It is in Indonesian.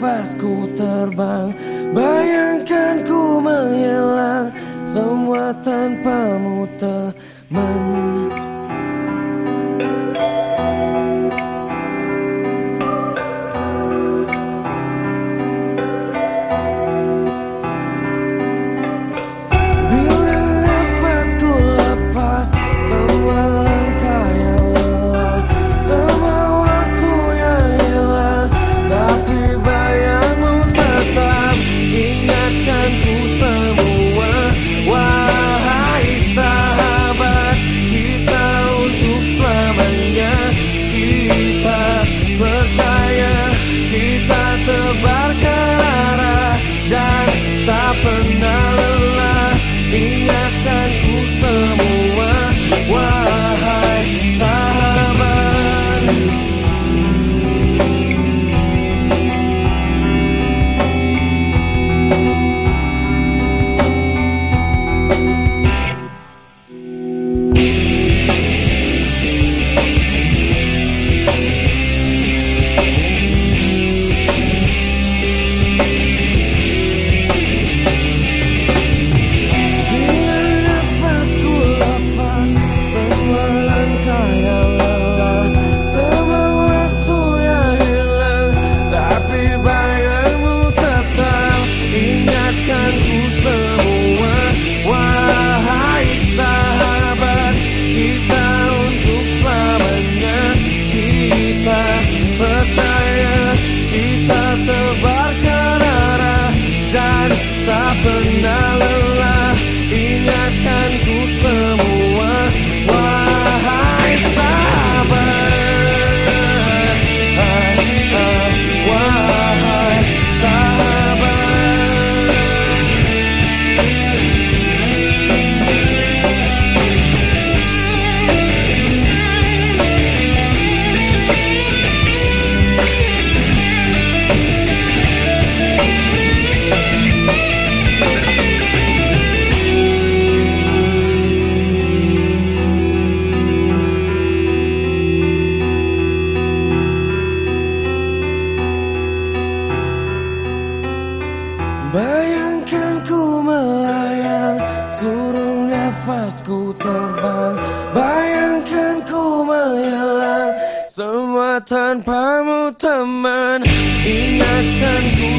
nafasku terbang. Bayangkan ku menghilang Semua tanpamu teman Bayangkan ku melayang Suruh nafasku terbang. Bayangkan ku menghilang Semua tanpamu teman. Ingatkan ku